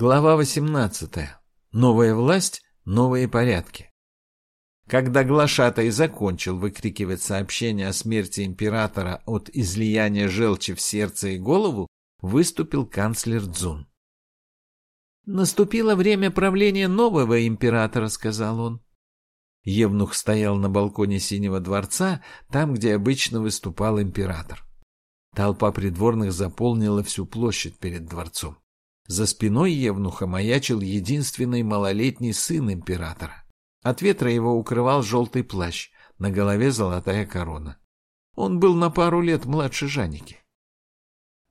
Глава 18. Новая власть, новые порядки. Когда глашатай закончил выкрикивать сообщение о смерти императора от излияния желчи в сердце и голову, выступил канцлер Цзун. «Наступило время правления нового императора», — сказал он. Евнух стоял на балконе Синего дворца, там, где обычно выступал император. Толпа придворных заполнила всю площадь перед дворцом. За спиной Евнуха маячил единственный малолетний сын императора. От ветра его укрывал желтый плащ, на голове золотая корона. Он был на пару лет младше Жаники.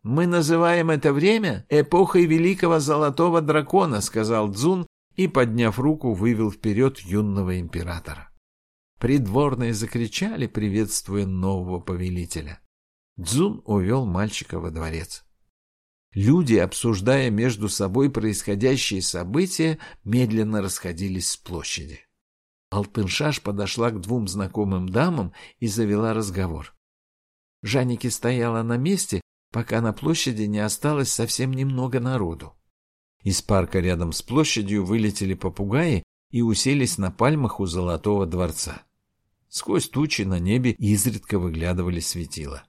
«Мы называем это время эпохой великого золотого дракона», — сказал Дзун и, подняв руку, вывел вперед юного императора. Придворные закричали, приветствуя нового повелителя. Дзун увел мальчика во дворец. Люди, обсуждая между собой происходящие события, медленно расходились с площади. Алтыншаш подошла к двум знакомым дамам и завела разговор. Жанники стояла на месте, пока на площади не осталось совсем немного народу. Из парка рядом с площадью вылетели попугаи и уселись на пальмах у Золотого дворца. Сквозь тучи на небе изредка выглядывали светила.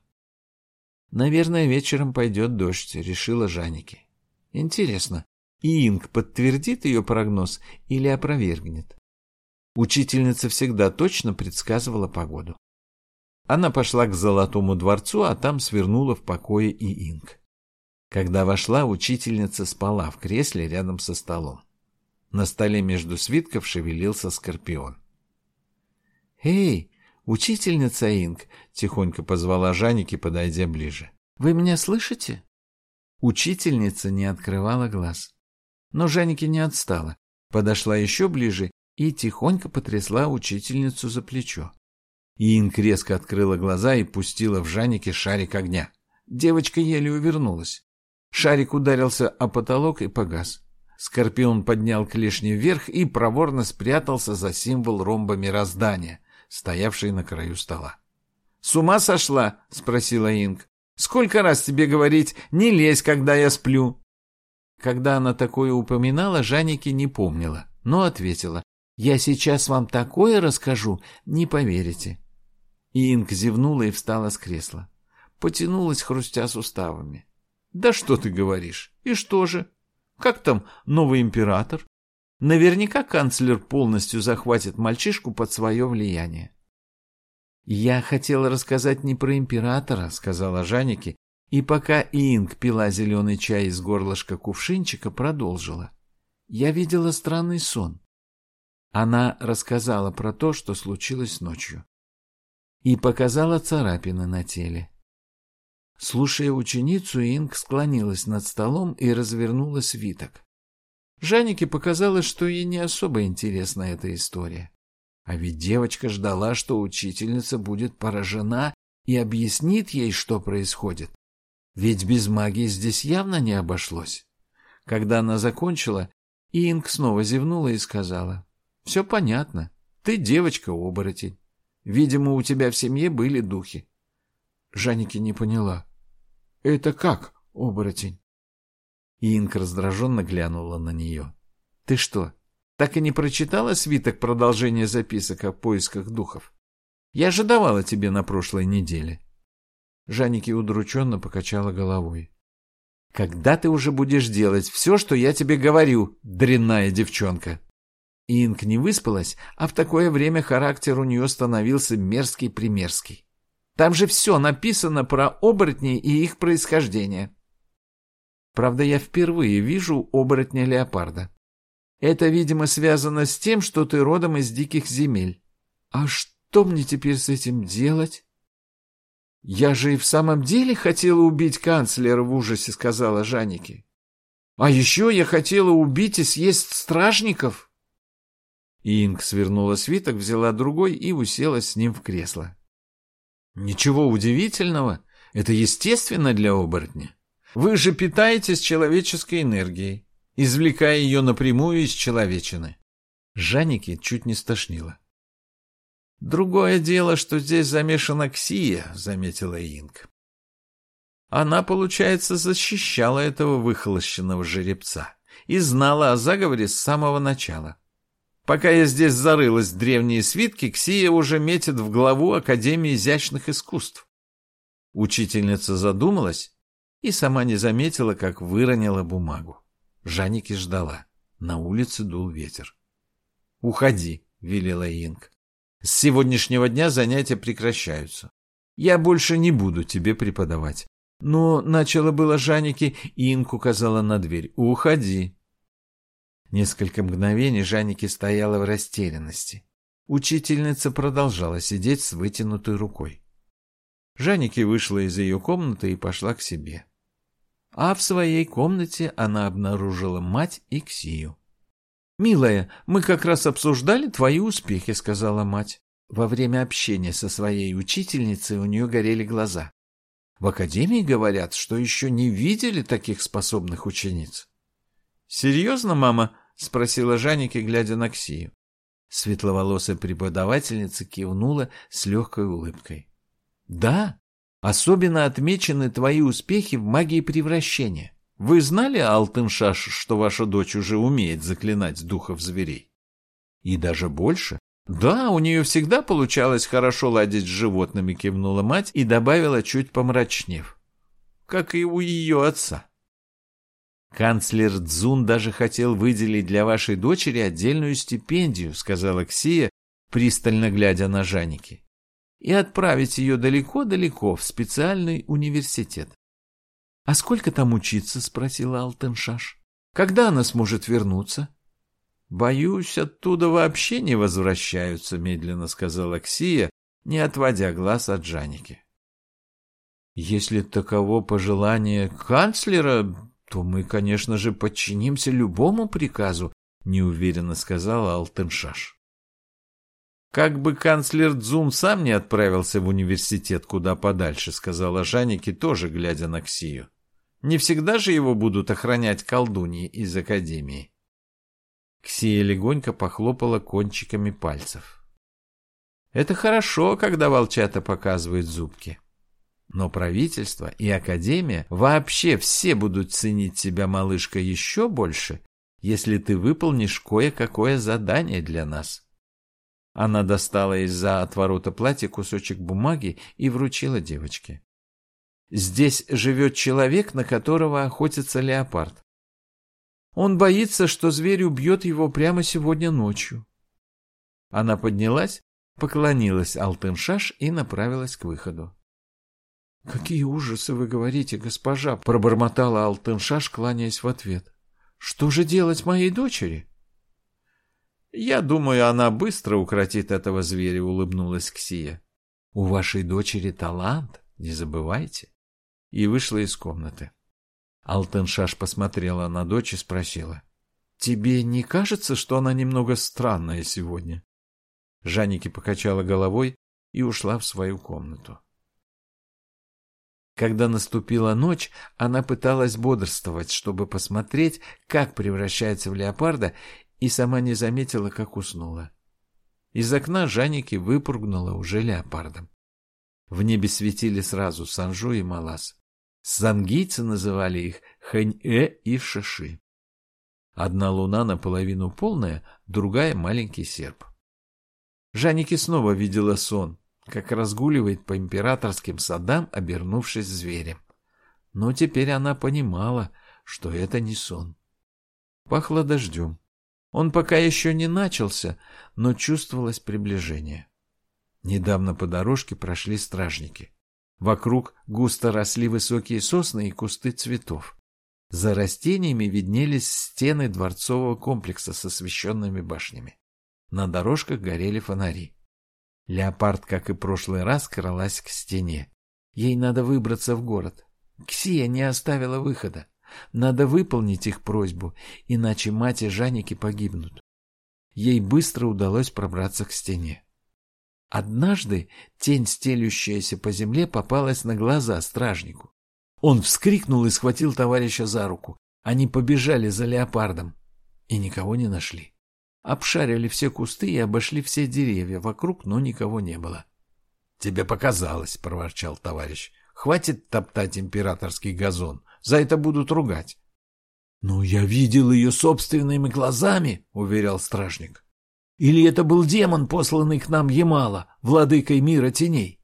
Наверное, вечером пойдет дождь, решила Жаники. Интересно, Инг подтвердит ее прогноз или опровергнет? Учительница всегда точно предсказывала погоду. Она пошла к Золотому дворцу, а там свернула в покое и Инг. Когда вошла, учительница спала в кресле рядом со столом. На столе между свитков шевелился скорпион. «Эй, «Учительница Инг», — тихонько позвала Жаники, подойдя ближе. «Вы меня слышите?» Учительница не открывала глаз. Но Жаники не отстала. Подошла еще ближе и тихонько потрясла учительницу за плечо. Инг резко открыла глаза и пустила в Жанике шарик огня. Девочка еле увернулась. Шарик ударился о потолок и погас. Скорпион поднял клешни вверх и проворно спрятался за символ ромба мироздания — стоявшей на краю стола. «С ума сошла?» — спросила Инг. «Сколько раз тебе говорить, не лезь, когда я сплю?» Когда она такое упоминала, Жанеки не помнила, но ответила. «Я сейчас вам такое расскажу, не поверите». Инг зевнула и встала с кресла. Потянулась, хрустя суставами. «Да что ты говоришь? И что же? Как там новый император?» Наверняка канцлер полностью захватит мальчишку под свое влияние. «Я хотела рассказать не про императора», — сказала Жанеке, и пока Инг пила зеленый чай из горлышка кувшинчика, продолжила. «Я видела странный сон». Она рассказала про то, что случилось ночью. И показала царапины на теле. Слушая ученицу, Инг склонилась над столом и развернула свиток. Жаннике показалось, что ей не особо интересна эта история. А ведь девочка ждала, что учительница будет поражена и объяснит ей, что происходит. Ведь без магии здесь явно не обошлось. Когда она закончила, Инг снова зевнула и сказала, «Все понятно. Ты девочка-оборотень. Видимо, у тебя в семье были духи». Жанники не поняла. «Это как, оборотень?» Инк раздраженно глянула на нее. «Ты что, так и не прочитала свиток продолжения записок о поисках духов? Я же давала тебе на прошлой неделе». Жанники удрученно покачала головой. «Когда ты уже будешь делать все, что я тебе говорю, дрянная девчонка?» Инк не выспалась, а в такое время характер у нее становился мерзкий-примерзкий. Там же все написано про оборотней и их происхождение. Правда, я впервые вижу оборотня-леопарда. Это, видимо, связано с тем, что ты родом из диких земель. А что мне теперь с этим делать? Я же и в самом деле хотела убить канцлера в ужасе, сказала Жанеке. А еще я хотела убить и съесть стражников. Инг свернула свиток, взяла другой и уселась с ним в кресло. Ничего удивительного, это естественно для оборотня. Вы же питаетесь человеческой энергией, извлекая ее напрямую из человечины. Жанники чуть не стошнило. «Другое дело, что здесь замешана Ксия», — заметила Инг. Она, получается, защищала этого выхолощенного жеребца. и знала о заговоре с самого начала. Пока я здесь зарылась в древние свитки, Ксия уже метит в главу Академии изящных искусств. Учительница задумалась и сама не заметила, как выронила бумагу. Жанники ждала. На улице дул ветер. «Уходи», — велела Инг. «С сегодняшнего дня занятия прекращаются. Я больше не буду тебе преподавать». Но начало было Жанники, и Инг указала на дверь. «Уходи». Несколько мгновений Жанники стояла в растерянности. Учительница продолжала сидеть с вытянутой рукой. Жанники вышла из ее комнаты и пошла к себе. А в своей комнате она обнаружила мать и Ксию. «Милая, мы как раз обсуждали твои успехи», — сказала мать. Во время общения со своей учительницей у нее горели глаза. В академии говорят, что еще не видели таких способных учениц. «Серьезно, мама?» — спросила Жанники, глядя на Ксию. Светловолосая преподавательница кивнула с легкой улыбкой. «Да, особенно отмечены твои успехи в магии превращения. Вы знали, Алтыншаш, что ваша дочь уже умеет заклинать духов зверей? И даже больше. Да, у нее всегда получалось хорошо ладить с животными, кивнула мать и добавила, чуть помрачнев. Как и у ее отца. Канцлер Дзун даже хотел выделить для вашей дочери отдельную стипендию, сказала Ксия, пристально глядя на Жаники, и отправить ее далеко-далеко в специальный университет. «А сколько там учиться?» — спросила Алтеншаш. «Когда она сможет вернуться?» «Боюсь, оттуда вообще не возвращаются», — медленно сказала Ксия, не отводя глаз от Жаники. «Если таково пожелание канцлера, то мы, конечно же, подчинимся любому приказу», — неуверенно сказала Алтеншаш. «Как бы канцлер Дзум сам не отправился в университет куда подальше», — сказала Жаники, тоже глядя на Ксию. Не всегда же его будут охранять колдуньи из Академии. Ксия легонько похлопала кончиками пальцев. Это хорошо, когда волчата показывают зубки. Но правительство и Академия вообще все будут ценить тебя, малышка, еще больше, если ты выполнишь кое-какое задание для нас. Она достала из-за отворота платья кусочек бумаги и вручила девочке. Здесь живет человек, на которого охотится леопард. Он боится, что зверь убьет его прямо сегодня ночью. Она поднялась, поклонилась Алтыншаш и направилась к выходу. — Какие ужасы вы говорите, госпожа! — пробормотала Алтыншаш, кланяясь в ответ. — Что же делать моей дочери? — Я думаю, она быстро укротит этого зверя, — улыбнулась Ксия. — У вашей дочери талант, не забывайте и вышла из комнаты. Алтеншаш посмотрела на дочь и спросила. «Тебе не кажется, что она немного странная сегодня?» Жанники покачала головой и ушла в свою комнату. Когда наступила ночь, она пыталась бодрствовать, чтобы посмотреть, как превращается в леопарда, и сама не заметила, как уснула. Из окна Жанники выпрыгнула уже леопардом. В небе светили сразу Санжу и Малас. Сангийцы называли их Хэнь-э и Шиши. Одна луна наполовину полная, другая — маленький серп. Жанники снова видела сон, как разгуливает по императорским садам, обернувшись зверем. Но теперь она понимала, что это не сон. Пахло дождем. Он пока еще не начался, но чувствовалось приближение. Недавно по дорожке прошли стражники. Вокруг густо росли высокие сосны и кусты цветов. За растениями виднелись стены дворцового комплекса с освещенными башнями. На дорожках горели фонари. Леопард, как и прошлый раз, кралась к стене. Ей надо выбраться в город. Ксия не оставила выхода. Надо выполнить их просьбу, иначе мать и Жанники погибнут. Ей быстро удалось пробраться к стене. Однажды тень, стелющаяся по земле, попалась на глаза стражнику. Он вскрикнул и схватил товарища за руку. Они побежали за леопардом и никого не нашли. Обшарили все кусты и обошли все деревья вокруг, но никого не было. — Тебе показалось, — проворчал товарищ. — Хватит топтать императорский газон. За это будут ругать. «Ну, я видел ее собственными глазами», — уверял стражник. «Или это был демон, посланный к нам Ямала, владыкой мира теней?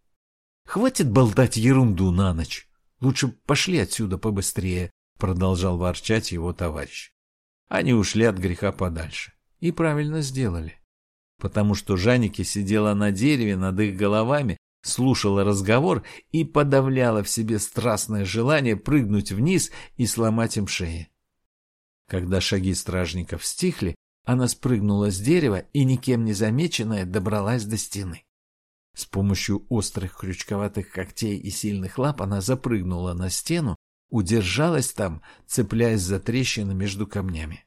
Хватит болтать ерунду на ночь. Лучше пошли отсюда побыстрее», — продолжал ворчать его товарищ. Они ушли от греха подальше. И правильно сделали. Потому что Жаники сидела на дереве над их головами, слушала разговор и подавляла в себе страстное желание прыгнуть вниз и сломать им шеи. Когда шаги стражников стихли, она спрыгнула с дерева и, никем не замеченная, добралась до стены. С помощью острых крючковатых когтей и сильных лап она запрыгнула на стену, удержалась там, цепляясь за трещины между камнями,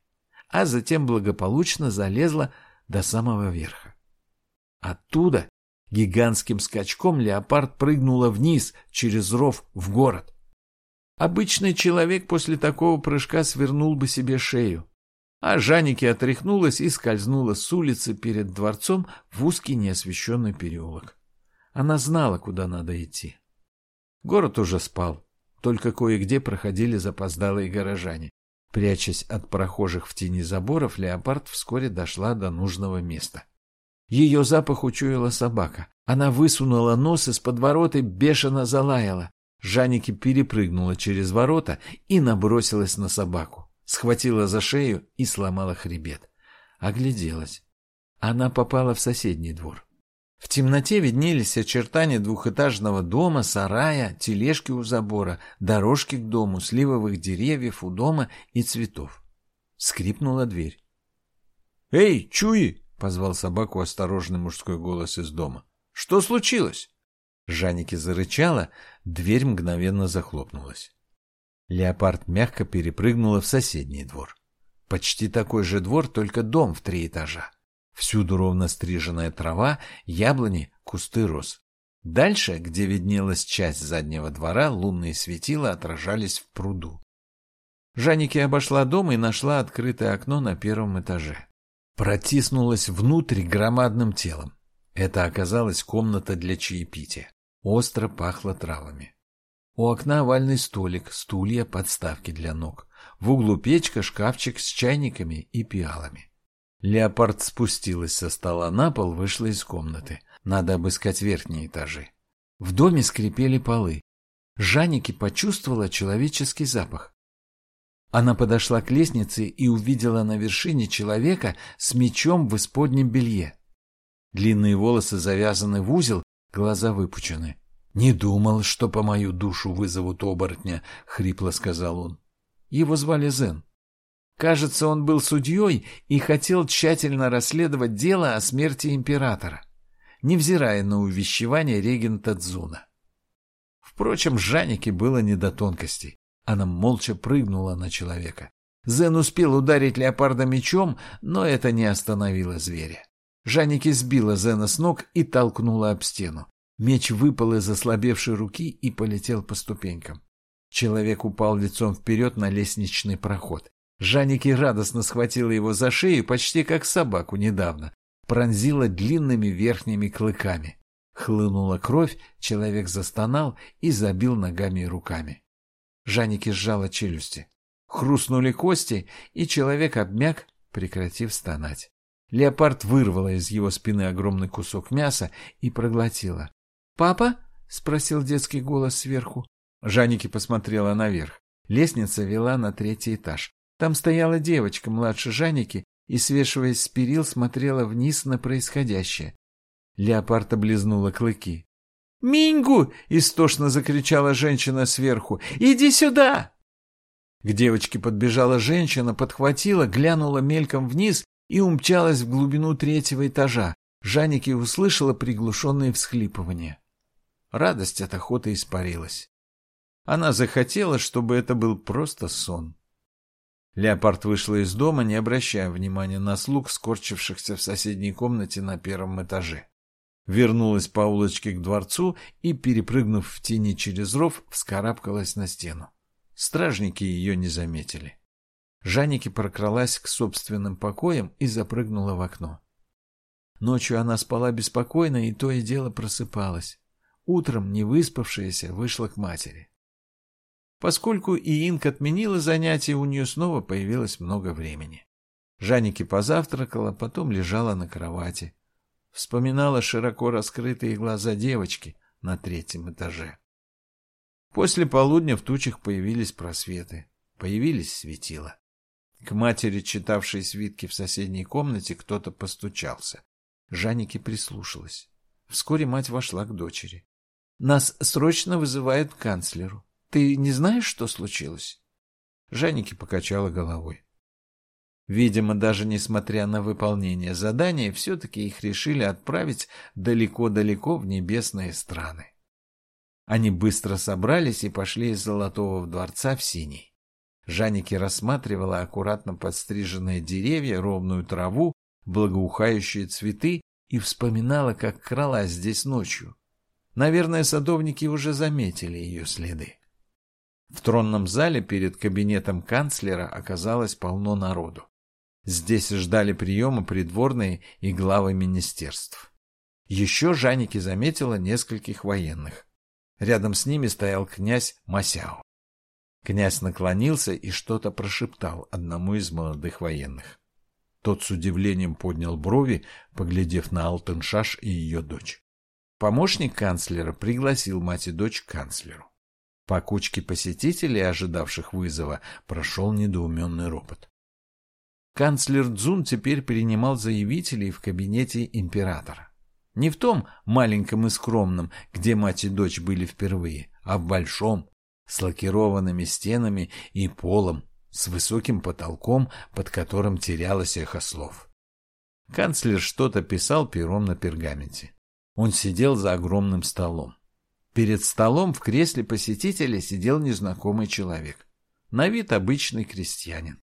а затем благополучно залезла до самого верха. Оттуда гигантским скачком леопард прыгнула вниз через ров в город. Обычный человек после такого прыжка свернул бы себе шею. А Жанеке отряхнулась и скользнула с улицы перед дворцом в узкий неосвещенный переулок. Она знала, куда надо идти. Город уже спал, только кое-где проходили запоздалые горожане. Прячась от прохожих в тени заборов, леопард вскоре дошла до нужного места. Ее запах учуяла собака. Она высунула нос из-под ворот и бешено залаяла. Жанеки перепрыгнула через ворота и набросилась на собаку. Схватила за шею и сломала хребет. Огляделась. Она попала в соседний двор. В темноте виднелись очертания двухэтажного дома, сарая, тележки у забора, дорожки к дому, сливовых деревьев у дома и цветов. Скрипнула дверь. «Эй, Чуи!» — позвал собаку осторожный мужской голос из дома. «Что случилось?» Жанеки зарычала, дверь мгновенно захлопнулась. Леопард мягко перепрыгнула в соседний двор. Почти такой же двор, только дом в три этажа. Всюду ровно стриженная трава, яблони, кусты роз. Дальше, где виднелась часть заднего двора, лунные светила отражались в пруду. Жанеки обошла дом и нашла открытое окно на первом этаже. Протиснулась внутрь громадным телом. Это оказалась комната для чаепития. Остро пахло травами. У окна овальный столик, стулья, подставки для ног. В углу печка, шкафчик с чайниками и пиалами. Леопард спустилась со стола на пол, вышла из комнаты. Надо обыскать верхние этажи. В доме скрипели полы. Жанеки почувствовала человеческий запах. Она подошла к лестнице и увидела на вершине человека с мечом в исподнем белье. Длинные волосы завязаны в узел, глаза выпучены. «Не думал, что по мою душу вызовут оборотня», — хрипло сказал он. Его звали Зен. Кажется, он был судьей и хотел тщательно расследовать дело о смерти императора, невзирая на увещевание регента Дзуна. Впрочем, Жанеке было не до тонкостей. Она молча прыгнула на человека. Зен успел ударить леопарда мечом, но это не остановило зверя. Жанеке сбила Зена с ног и толкнула об стену. Меч выпал из ослабевшей руки и полетел по ступенькам. Человек упал лицом вперед на лестничный проход. Жанеки радостно схватила его за шею, почти как собаку недавно. Пронзила длинными верхними клыками. Хлынула кровь, человек застонал и забил ногами и руками. Жанеки сжала челюсти. Хрустнули кости, и человек обмяк, прекратив стонать. Леопард вырвала из его спины огромный кусок мяса и проглотила. «Папа?» — спросил детский голос сверху. Жанеки посмотрела наверх. Лестница вела на третий этаж. Там стояла девочка младше Жаники и, свешиваясь с перил, смотрела вниз на происходящее. Леопард облизнула клыки. «Мингу!» — истошно закричала женщина сверху. «Иди сюда!» К девочке подбежала женщина, подхватила, глянула мельком вниз и умчалась в глубину третьего этажа. Жанеки услышала приглушенные всхлипывания. Радость от охоты испарилась. Она захотела, чтобы это был просто сон. Леопард вышла из дома, не обращая внимания на слуг, скорчившихся в соседней комнате на первом этаже. Вернулась по улочке к дворцу и, перепрыгнув в тени через ров, вскарабкалась на стену. Стражники ее не заметили. Жанеки прокралась к собственным покоям и запрыгнула в окно. Ночью она спала беспокойно и то и дело просыпалась. Утром, не выспавшаяся, вышла к матери. Поскольку Иинг отменила занятия, у нее снова появилось много времени. Жанеке позавтракала, потом лежала на кровати. Вспоминала широко раскрытые глаза девочки на третьем этаже. После полудня в тучах появились просветы, появились светила. К матери, читавшей свитки в соседней комнате, кто-то постучался. Жанеке прислушалась. Вскоре мать вошла к дочери. — Нас срочно вызывают к канцлеру. Ты не знаешь, что случилось? Жанеке покачала головой. Видимо, даже несмотря на выполнение задания, все-таки их решили отправить далеко-далеко в небесные страны. Они быстро собрались и пошли из Золотого дворца в Синий. Жанеке рассматривала аккуратно подстриженные деревья, ровную траву, благоухающие цветы и вспоминала, как кралась здесь ночью. Наверное, садовники уже заметили ее следы. В тронном зале перед кабинетом канцлера оказалось полно народу. Здесь ждали приема придворные и главы министерств. Еще Жанеке заметила нескольких военных. Рядом с ними стоял князь Масяо. Князь наклонился и что-то прошептал одному из молодых военных. Тот с удивлением поднял брови, поглядев на Алтеншаш и ее дочь. Помощник канцлера пригласил мать и дочь к канцлеру. По кучке посетителей, ожидавших вызова, прошел недоуменный ропот. Канцлер Цзун теперь принимал заявителей в кабинете императора. Не в том маленьком и скромном, где мать и дочь были впервые, а в большом, с лакированными стенами и полом, с высоким потолком, под которым терялось эхо слов. Канцлер что-то писал пером на пергаменте. Он сидел за огромным столом. Перед столом в кресле посетителя сидел незнакомый человек. На вид обычный крестьянин.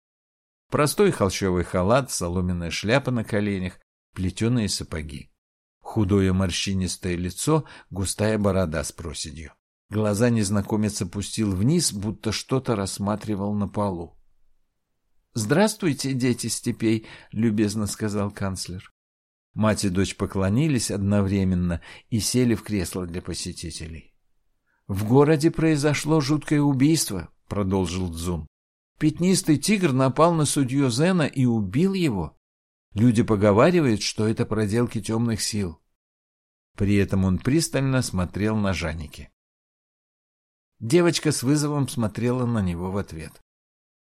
Простой холщовый халат, соломенная шляпа на коленях, плетеные сапоги. Худое морщинистое лицо, густая борода с проседью. Глаза незнакомец опустил вниз, будто что-то рассматривал на полу. «Здравствуйте, дети степей», — любезно сказал канцлер. Мать и дочь поклонились одновременно и сели в кресло для посетителей. «В городе произошло жуткое убийство», — продолжил Дзун. «Пятнистый тигр напал на судью Зена и убил его. Люди поговаривают, что это проделки темных сил». При этом он пристально смотрел на Жаники. Девочка с вызовом смотрела на него в ответ.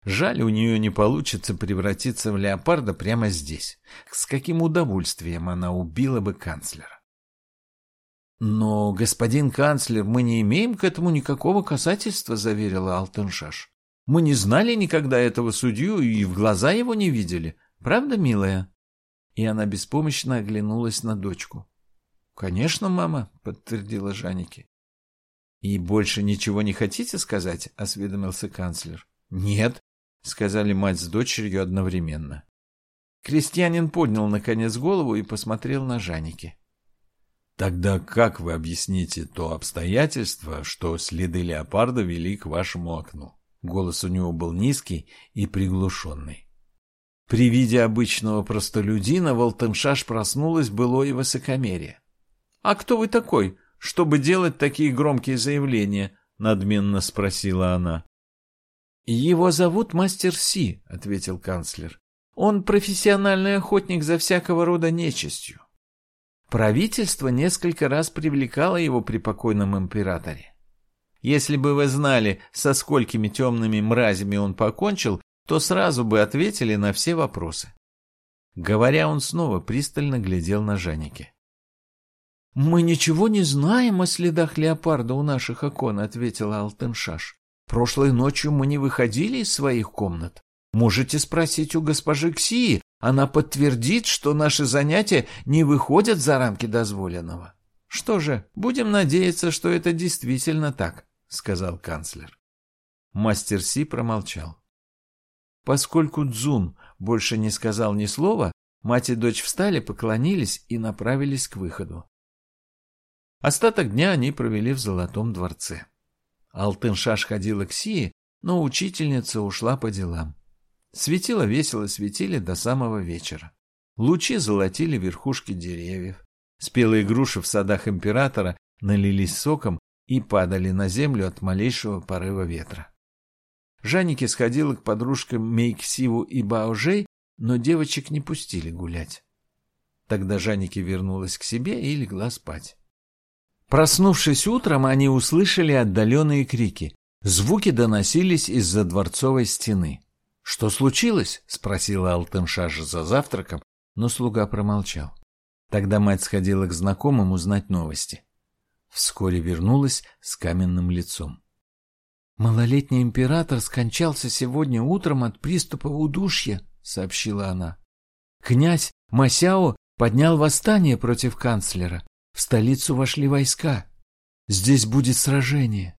Жаль, у нее не получится превратиться в леопарда прямо здесь. С каким удовольствием она убила бы канцлера. «Но, господин канцлер, мы не имеем к этому никакого касательства», — заверила Алтеншаш. «Мы не знали никогда этого судью и в глаза его не видели. Правда, милая?» И она беспомощно оглянулась на дочку. «Конечно, мама», — подтвердила Жанеки. «И больше ничего не хотите сказать?» — осведомился канцлер. «Нет», — сказали мать с дочерью одновременно. Крестьянин поднял, наконец, голову и посмотрел на Жаники. «Тогда как вы объясните то обстоятельство, что следы леопарда вели к вашему окну?» Голос у него был низкий и приглушенный. При виде обычного простолюдина Волтеншаш проснулась было и высокомерие. «А кто вы такой, чтобы делать такие громкие заявления?» — надменно спросила она. «Его зовут Мастер Си», — ответил канцлер. «Он профессиональный охотник за всякого рода нечистью. Правительство несколько раз привлекало его при покойном императоре. Если бы вы знали, со сколькими темными мразями он покончил, то сразу бы ответили на все вопросы». Говоря, он снова пристально глядел на Жанеке. «Мы ничего не знаем о следах леопарда у наших окон», — ответила Алтеншаш. Прошлой ночью мы не выходили из своих комнат. Можете спросить у госпожи Ксии, она подтвердит, что наши занятия не выходят за рамки дозволенного. Что же, будем надеяться, что это действительно так, сказал канцлер. Мастер Си промолчал. Поскольку Дзун больше не сказал ни слова, мать и дочь встали, поклонились и направились к выходу. Остаток дня они провели в Золотом дворце. Алтыншаш ходила к Сии, но учительница ушла по делам. Светило весело светили до самого вечера. Лучи золотили верхушки деревьев. Спелые груши в садах императора налились соком, и падали на землю от малейшего порыва ветра. Жанеке сходила к подружкам Мейксиву и Баожей, но девочек не пустили гулять. Тогда Жанеке вернулась к себе и легла спать. Проснувшись утром, они услышали отдаленные крики. Звуки доносились из-за дворцовой стены. «Что случилось?» — спросила Алтыншаша за завтраком, но слуга промолчал. Тогда мать сходила к знакомым узнать новости. Вскоре вернулась с каменным лицом. «Малолетний император скончался сегодня утром от приступа удушья», — сообщила она. «Князь Масяо поднял восстание против канцлера. В столицу вошли войска. Здесь будет сражение.